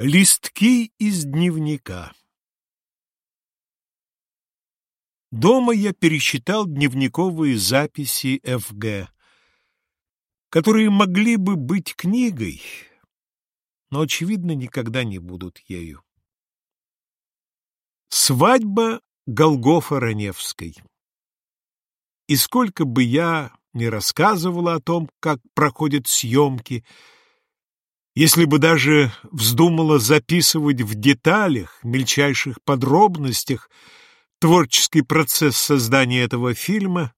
Листки из дневника Дома я перечитал дневниковые записи Ф.Г., которые могли бы быть книгой, но, очевидно, никогда не будут ею. Свадьба Голгофа Раневской И сколько бы я ни рассказывала о том, как проходят съемки, если бы даже вздумала записывать в деталях, мельчайших подробностях творческий процесс создания этого фильма,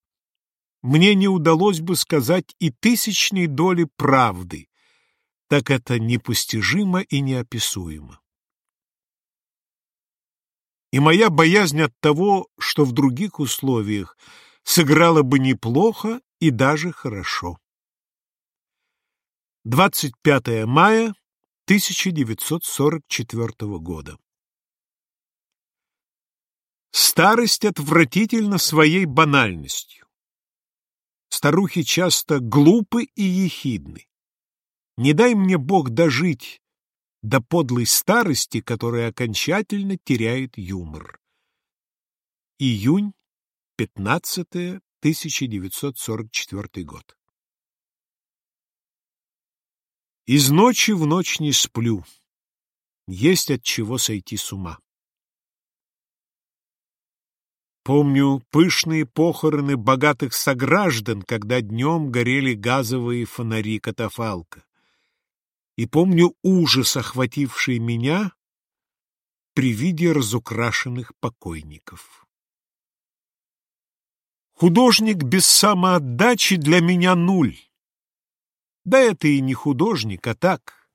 мне не удалось бы сказать и тысячной доли правды, так это непостижимо и неописуемо. И моя боязнь от того, что в других условиях сыграла бы неплохо и даже хорошо. 25 мая 1944 года. Старость отвратительна своей банальностью. Старухи часто глупы и ехидны. Не дай мне Бог дожить до подлой старости, которая окончательно теряет юмор. Июнь, 15 1944 год. Из ночи в ночь не сплю. Есть от чего сойти с ума. Помню пышные похороны богатых сограждан, когда днем горели газовые фонари катафалка. И помню ужас, охвативший меня при виде разукрашенных покойников. Художник без самоотдачи для меня нуль. Да это и не художник, а так,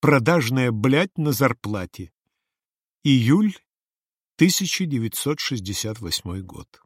продажная блядь на зарплате. Июль 1968 год.